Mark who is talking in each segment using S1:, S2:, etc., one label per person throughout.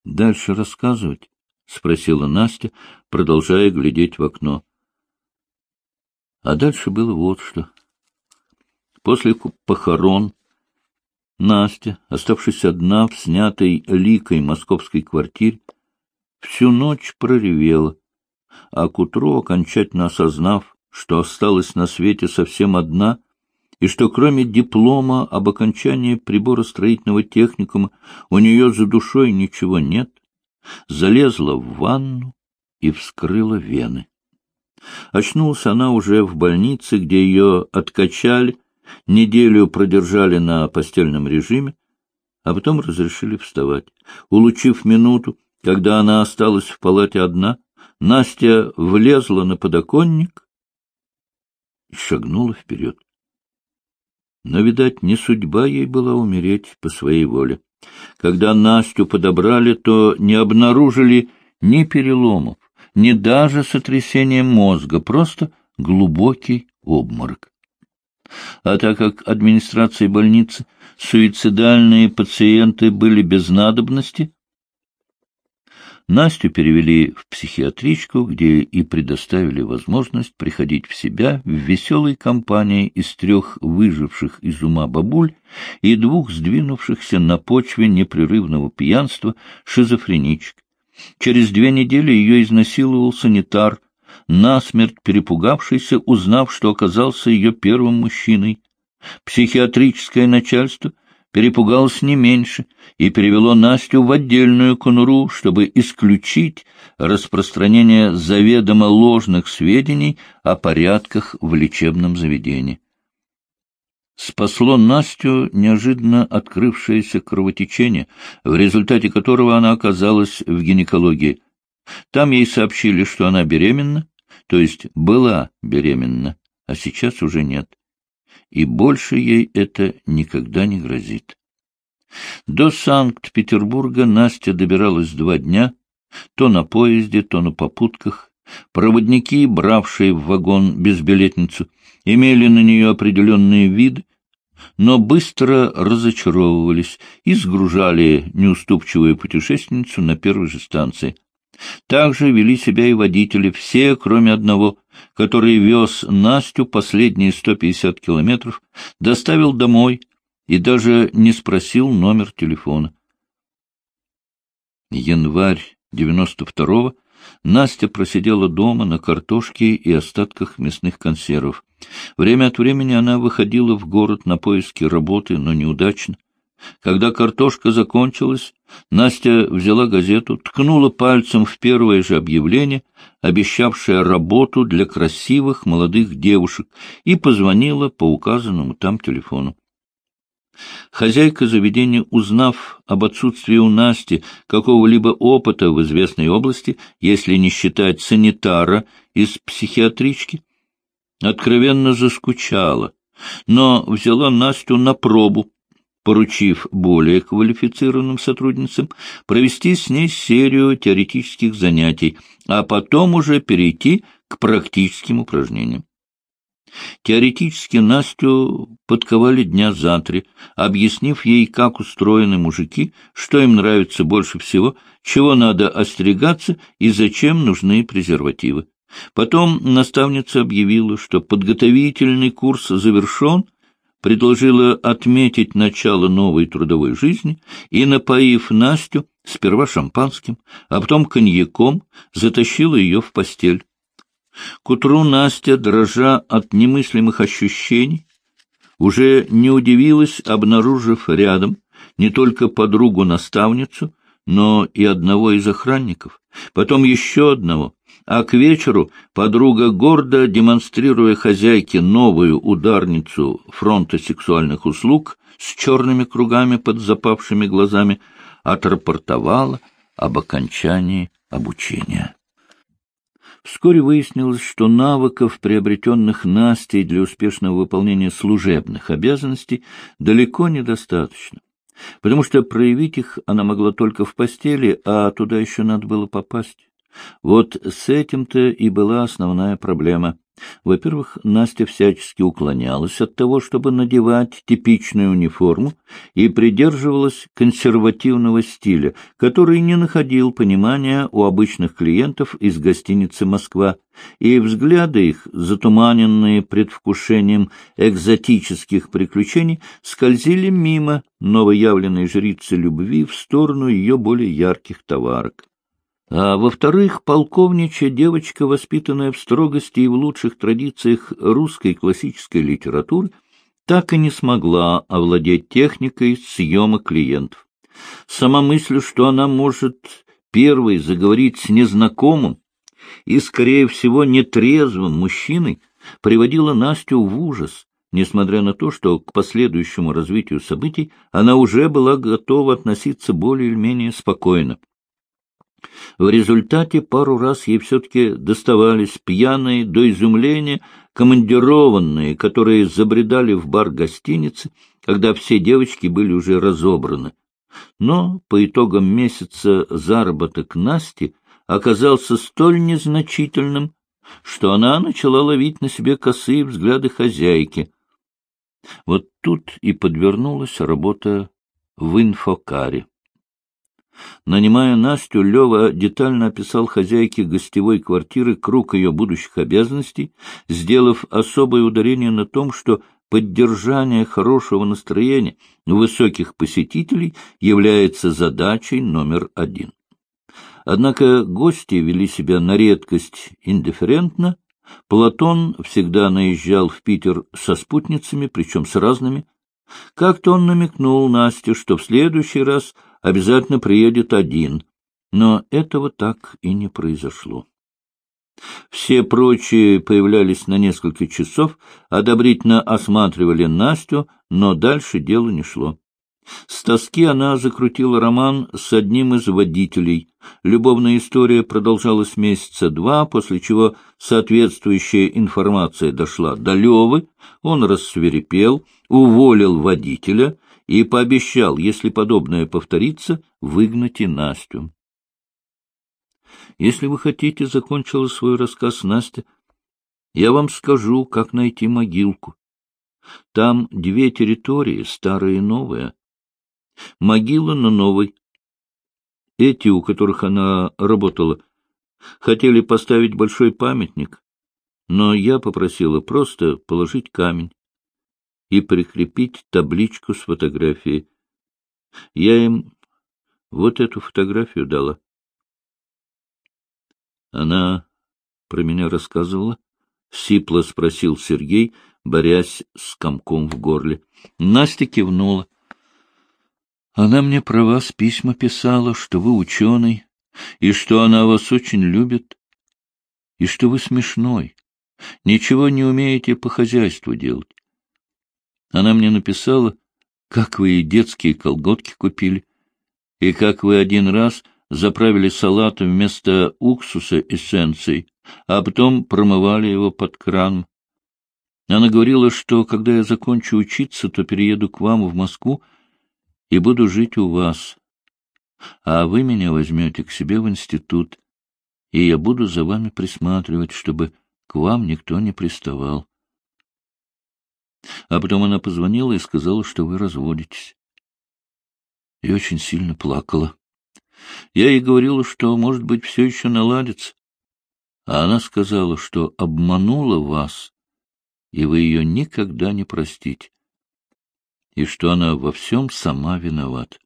S1: — Дальше рассказывать? — спросила Настя, продолжая глядеть в окно. А дальше было вот что. После похорон Настя, оставшись одна в снятой ликой московской квартире, всю ночь проревела, а к утру, окончательно осознав, что осталась на свете совсем одна, и что кроме диплома об окончании приборостроительного техникума у нее за душой ничего нет, залезла в ванну и вскрыла вены. Очнулась она уже в больнице, где ее откачали, неделю продержали на постельном режиме, а потом разрешили вставать. Улучив минуту, когда она осталась в палате одна, Настя влезла на подоконник и шагнула вперед. Но, видать, не судьба ей была умереть по своей воле. Когда Настю подобрали, то не обнаружили ни переломов, ни даже сотрясения мозга, просто глубокий обморок. А так как администрации больницы суицидальные пациенты были без надобности, Настю перевели в психиатричку, где и предоставили возможность приходить в себя в веселой компании из трех выживших из ума бабуль и двух сдвинувшихся на почве непрерывного пьянства шизофреничек. Через две недели ее изнасиловал санитар, насмерть перепугавшийся, узнав, что оказался ее первым мужчиной. Психиатрическое начальство перепугалось не меньше и перевело Настю в отдельную конуру, чтобы исключить распространение заведомо ложных сведений о порядках в лечебном заведении. Спасло Настю неожиданно открывшееся кровотечение, в результате которого она оказалась в гинекологии. Там ей сообщили, что она беременна, то есть была беременна, а сейчас уже нет и больше ей это никогда не грозит. До Санкт-Петербурга Настя добиралась два дня, то на поезде, то на попутках. Проводники, бравшие в вагон безбилетницу, имели на нее определенные виды, но быстро разочаровывались и сгружали неуступчивую путешественницу на первой же станции. Также вели себя и водители, все, кроме одного, который вез Настю последние сто пятьдесят километров, доставил домой и даже не спросил номер телефона. Январь девяносто второго Настя просидела дома на картошке и остатках мясных консервов. Время от времени она выходила в город на поиски работы, но неудачно. Когда картошка закончилась, Настя взяла газету, ткнула пальцем в первое же объявление, обещавшее работу для красивых молодых девушек, и позвонила по указанному там телефону. Хозяйка заведения, узнав об отсутствии у Насти какого-либо опыта в известной области, если не считать санитара из психиатрички, откровенно заскучала, но взяла Настю на пробу поручив более квалифицированным сотрудницам провести с ней серию теоретических занятий, а потом уже перейти к практическим упражнениям. Теоретически Настю подковали дня за три, объяснив ей, как устроены мужики, что им нравится больше всего, чего надо остерегаться и зачем нужны презервативы. Потом наставница объявила, что подготовительный курс завершен, предложила отметить начало новой трудовой жизни и, напоив Настю сперва шампанским, а потом коньяком, затащила ее в постель. К утру Настя, дрожа от немыслимых ощущений, уже не удивилась, обнаружив рядом не только подругу-наставницу, но и одного из охранников, потом еще одного, а к вечеру подруга гордо, демонстрируя хозяйке новую ударницу фронта сексуальных услуг с черными кругами под запавшими глазами, отрапортовала об окончании обучения. Вскоре выяснилось, что навыков, приобретенных Настей для успешного выполнения служебных обязанностей, далеко недостаточно, потому что проявить их она могла только в постели, а туда еще надо было попасть. Вот с этим-то и была основная проблема. Во-первых, Настя всячески уклонялась от того, чтобы надевать типичную униформу, и придерживалась консервативного стиля, который не находил понимания у обычных клиентов из гостиницы «Москва», и взгляды их, затуманенные предвкушением экзотических приключений, скользили мимо новоявленной жрицы любви в сторону ее более ярких товарок. А во-вторых, полковничья девочка, воспитанная в строгости и в лучших традициях русской классической литературы, так и не смогла овладеть техникой съема клиентов. Сама мысль, что она может первой заговорить с незнакомым и, скорее всего, нетрезвым мужчиной, приводила Настю в ужас, несмотря на то, что к последующему развитию событий она уже была готова относиться более или менее спокойно. В результате пару раз ей все-таки доставались пьяные до изумления командированные, которые забредали в бар гостиницы, когда все девочки были уже разобраны. Но по итогам месяца заработок Насти оказался столь незначительным, что она начала ловить на себе косые взгляды хозяйки. Вот тут и подвернулась работа в инфокаре. Нанимая Настю, Лева детально описал хозяйке гостевой квартиры круг ее будущих обязанностей, сделав особое ударение на том, что поддержание хорошего настроения высоких посетителей является задачей номер один. Однако гости вели себя на редкость индифферентно. Платон всегда наезжал в Питер со спутницами, причем с разными. Как-то он намекнул Насте, что в следующий раз — обязательно приедет один, но этого так и не произошло. Все прочие появлялись на несколько часов, одобрительно осматривали Настю, но дальше дело не шло. С тоски она закрутила роман с одним из водителей. Любовная история продолжалась месяца два, после чего соответствующая информация дошла до Левы, он рассверепел, уволил водителя и пообещал, если подобное повторится, выгнать и Настю. «Если вы хотите, — закончила свой рассказ Настя, — я вам скажу, как найти могилку. Там две территории, старая и новая. Могила на новой. Эти, у которых она работала, хотели поставить большой памятник, но я попросила просто положить камень и прикрепить табличку с фотографией. Я им вот эту фотографию дала. Она про меня рассказывала? Сипло спросил Сергей, борясь с комком в горле. Настя кивнула. Она мне про вас письма писала, что вы ученый, и что она вас очень любит, и что вы смешной, ничего не умеете по хозяйству делать. Она мне написала, как вы ей детские колготки купили, и как вы один раз заправили салат вместо уксуса эссенцией, а потом промывали его под кран. Она говорила, что когда я закончу учиться, то перееду к вам в Москву и буду жить у вас, а вы меня возьмете к себе в институт, и я буду за вами присматривать, чтобы к вам никто не приставал. А потом она позвонила и сказала, что вы разводитесь. И очень сильно плакала. Я ей говорила, что, может быть, все еще наладится. А она сказала, что обманула вас, и вы ее никогда не простите, и что она во всем сама виновата.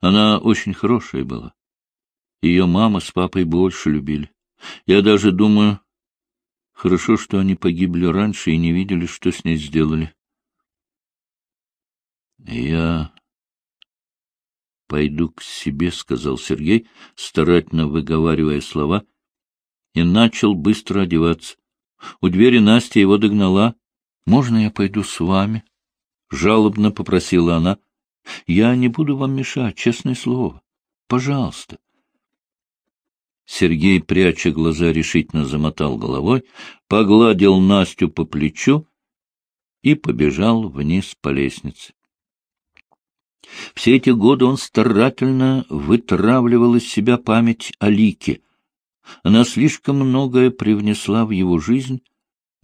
S1: Она очень хорошая была. Ее мама с папой больше любили. Я даже думаю, Хорошо, что они погибли раньше и не видели, что с ней сделали. Я пойду к себе, — сказал Сергей, старательно выговаривая слова, и начал быстро одеваться. У двери Настя его догнала. — Можно я пойду с вами? — жалобно попросила она. — Я не буду вам мешать, честное слово. Пожалуйста. Сергей, пряча глаза, решительно замотал головой, погладил Настю по плечу и побежал вниз по лестнице. Все эти годы он старательно вытравливал из себя память о Лике, Она слишком многое привнесла в его жизнь,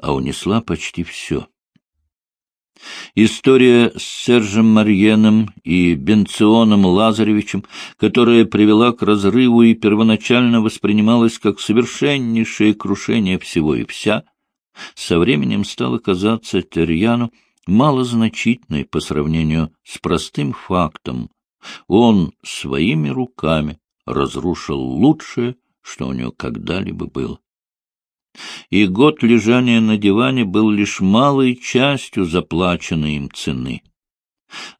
S1: а унесла почти все. История с Сержем Марьеном и Бенционом Лазаревичем, которая привела к разрыву и первоначально воспринималась как совершеннейшее крушение всего и вся, со временем стала казаться Терьяну малозначительной по сравнению с простым фактом. Он своими руками разрушил лучшее, что у него когда-либо было и год лежания на диване был лишь малой частью заплаченной им цены.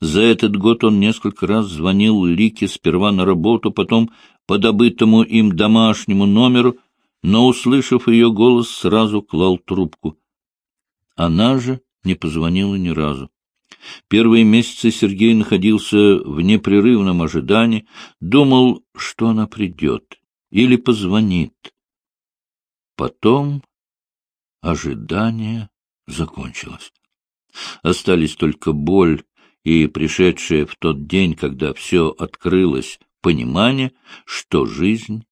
S1: За этот год он несколько раз звонил Лике сперва на работу, потом по добытому им домашнему номеру, но, услышав ее голос, сразу клал трубку. Она же не позвонила ни разу. Первые месяцы Сергей находился в непрерывном ожидании, думал, что она придет или позвонит. Потом ожидание закончилось. Остались только боль и пришедшее в тот день, когда все открылось, понимание, что жизнь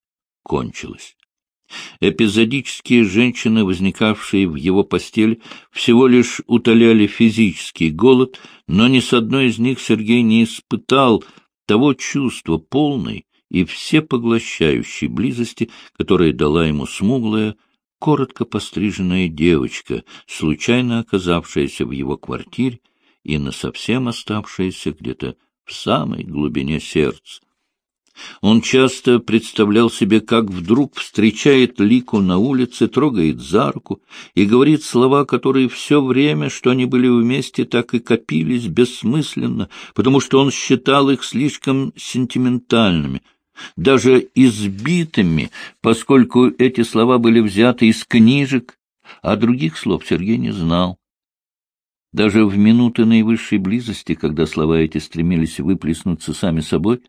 S1: кончилась. Эпизодические женщины, возникавшие в его постель, всего лишь утоляли физический голод, но ни с одной из них Сергей не испытал того чувства полной и всепоглощающей близости, которое дала ему смуглая, коротко постриженная девочка, случайно оказавшаяся в его квартире и насовсем оставшаяся где-то в самой глубине сердца. Он часто представлял себе, как вдруг встречает Лику на улице, трогает за руку и говорит слова, которые все время, что они были вместе, так и копились бессмысленно, потому что он считал их слишком сентиментальными — даже избитыми, поскольку эти слова были взяты из книжек, а других слов Сергей не знал. Даже в минуты наивысшей близости, когда слова эти стремились выплеснуться сами собой,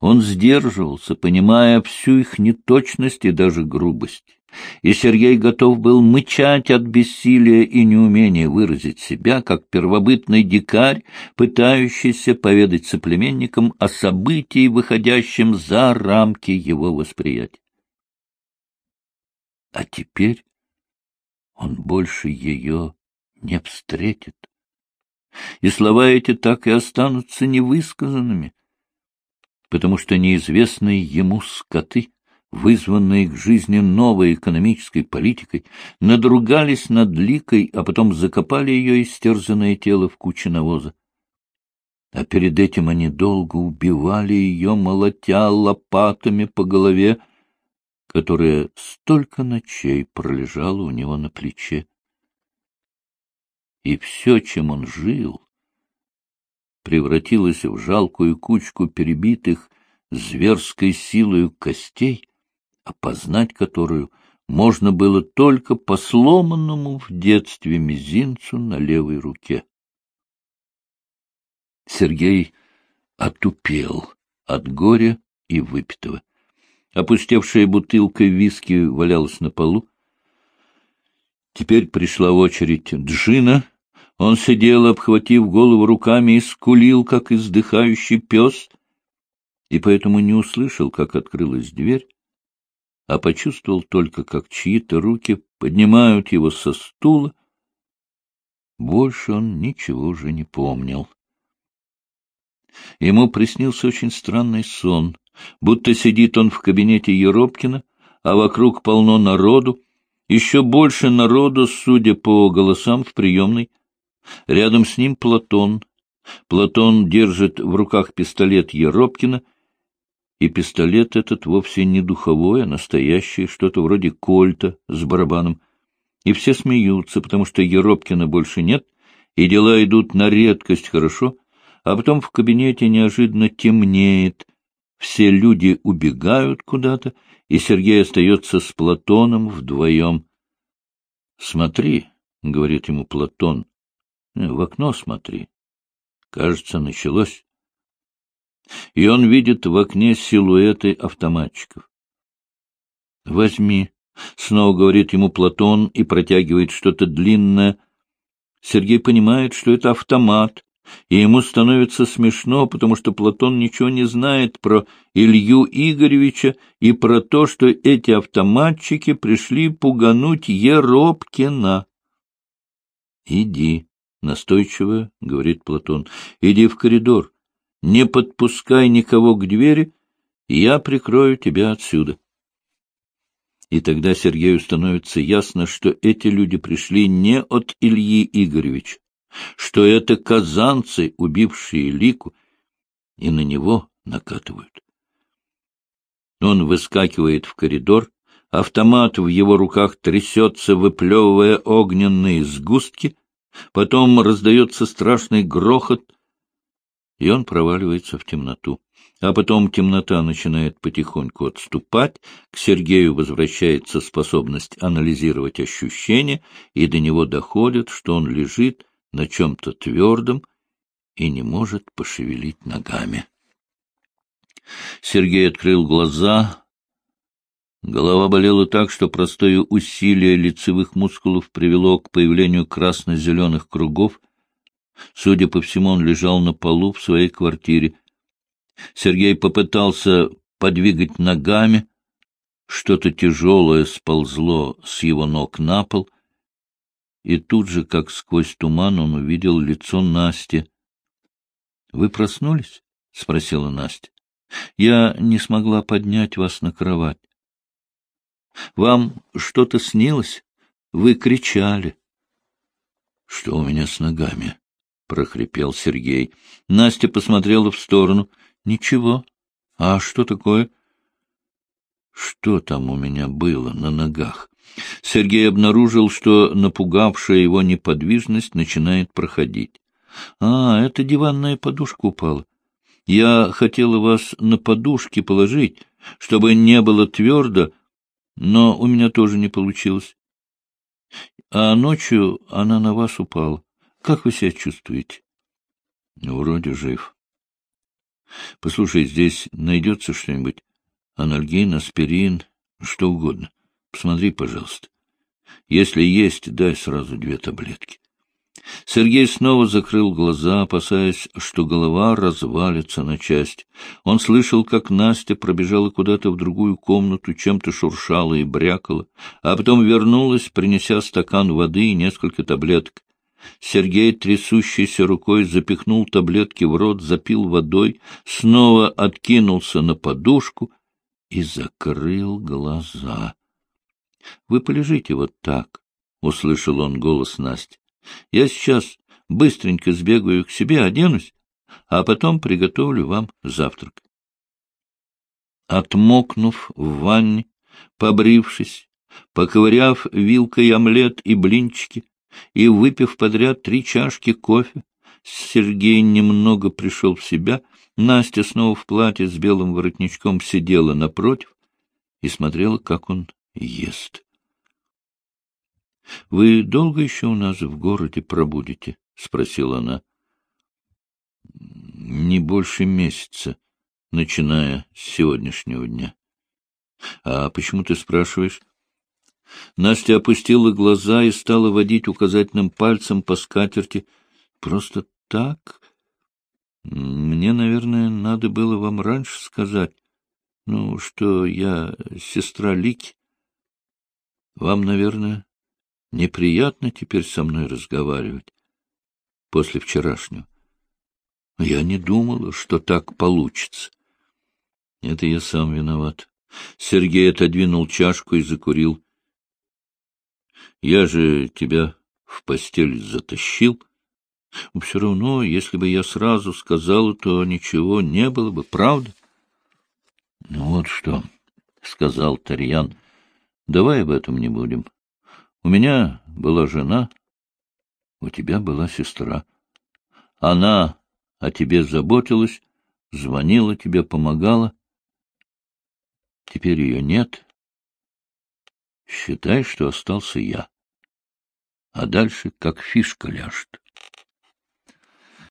S1: он сдерживался, понимая всю их неточность и даже грубость и Сергей готов был мычать от бессилия и неумения выразить себя, как первобытный дикарь, пытающийся поведать соплеменникам о событии, выходящем за рамки его восприятия. А теперь он больше ее не встретит. И слова эти так и останутся невысказанными, потому что неизвестные ему скоты — вызванные к жизни новой экономической политикой, надругались над Ликой, а потом закопали ее истерзанное тело в куче навоза. А перед этим они долго убивали ее, молотя лопатами по голове, которая столько ночей пролежала у него на плече. И все, чем он жил, превратилось в жалкую кучку перебитых зверской силою костей, опознать которую можно было только по сломанному в детстве мизинцу на левой руке. Сергей отупел от горя и выпитого. Опустевшая бутылка виски валялась на полу. Теперь пришла очередь Джина. Он сидел, обхватив голову руками, и скулил, как издыхающий пес, и поэтому не услышал, как открылась дверь, а почувствовал только, как чьи-то руки поднимают его со стула. Больше он ничего уже не помнил. Ему приснился очень странный сон, будто сидит он в кабинете Еропкина, а вокруг полно народу, еще больше народу, судя по голосам в приемной. Рядом с ним Платон. Платон держит в руках пистолет Еропкина — и пистолет этот вовсе не духовой, а настоящий, что-то вроде кольта с барабаном. И все смеются, потому что Еропкина больше нет, и дела идут на редкость хорошо, а потом в кабинете неожиданно темнеет, все люди убегают куда-то, и Сергей остается с Платоном вдвоем. — Смотри, — говорит ему Платон, — в окно смотри. Кажется, началось и он видит в окне силуэты автоматчиков. «Возьми», — снова говорит ему Платон и протягивает что-то длинное. Сергей понимает, что это автомат, и ему становится смешно, потому что Платон ничего не знает про Илью Игоревича и про то, что эти автоматчики пришли пугануть Еропкина. — Иди, — настойчиво говорит Платон, — иди в коридор, не подпускай никого к двери, я прикрою тебя отсюда. И тогда Сергею становится ясно, что эти люди пришли не от Ильи Игоревича, что это казанцы, убившие Лику, и на него накатывают. Он выскакивает в коридор, автомат в его руках трясется, выплевывая огненные сгустки, потом раздается страшный грохот, и он проваливается в темноту. А потом темнота начинает потихоньку отступать, к Сергею возвращается способность анализировать ощущения, и до него доходит, что он лежит на чем-то твердом и не может пошевелить ногами. Сергей открыл глаза. Голова болела так, что простое усилие лицевых мускулов привело к появлению красно-зеленых кругов. Судя по всему, он лежал на полу в своей квартире. Сергей попытался подвигать ногами. Что-то тяжелое сползло с его ног на пол, и тут же, как сквозь туман, он увидел лицо Насти. — Вы проснулись? — спросила Настя. — Я не смогла поднять вас на кровать. — Вам что-то снилось? Вы кричали. — Что у меня с ногами? — прохрипел Сергей. Настя посмотрела в сторону. — Ничего. — А что такое? — Что там у меня было на ногах? Сергей обнаружил, что напугавшая его неподвижность начинает проходить. — А, это диванная подушка упала. Я хотела вас на подушке положить, чтобы не было твердо, но у меня тоже не получилось. А ночью она на вас упала. Как вы себя чувствуете? — Вроде жив. — Послушай, здесь найдется что-нибудь? Анальгин, аспирин, что угодно. Посмотри, пожалуйста. Если есть, дай сразу две таблетки. Сергей снова закрыл глаза, опасаясь, что голова развалится на части. Он слышал, как Настя пробежала куда-то в другую комнату, чем-то шуршала и брякала, а потом вернулась, принеся стакан воды и несколько таблеток. Сергей, трясущейся рукой, запихнул таблетки в рот, запил водой, снова откинулся на подушку и закрыл глаза. — Вы полежите вот так, — услышал он голос Насти. — Я сейчас быстренько сбегаю к себе, оденусь, а потом приготовлю вам завтрак. Отмокнув в ванне, побрившись, поковыряв вилкой омлет и блинчики и выпив подряд три чашки кофе, Сергей немного пришел в себя. Настя снова в платье с белым воротничком сидела напротив и смотрела, как он ест. — Вы долго еще у нас в городе пробудете? — спросила она. — Не больше месяца, начиная с сегодняшнего дня. — А почему ты спрашиваешь? Настя опустила глаза и стала водить указательным пальцем по скатерти. — Просто так? Мне, наверное, надо было вам раньше сказать, ну, что я сестра Лики. Вам, наверное, неприятно теперь со мной разговаривать после вчерашнего. Я не думала, что так получится. Это я сам виноват. Сергей отодвинул чашку и закурил. Я же тебя в постель затащил. Все равно, если бы я сразу сказала, то ничего не было бы, правда? — Ну вот что, — сказал Тарьян, Давай об этом не будем. У меня была жена, у тебя была сестра. Она о тебе заботилась, звонила тебе, помогала. Теперь ее нет. Считай, что остался я. А дальше как фишка ляжет.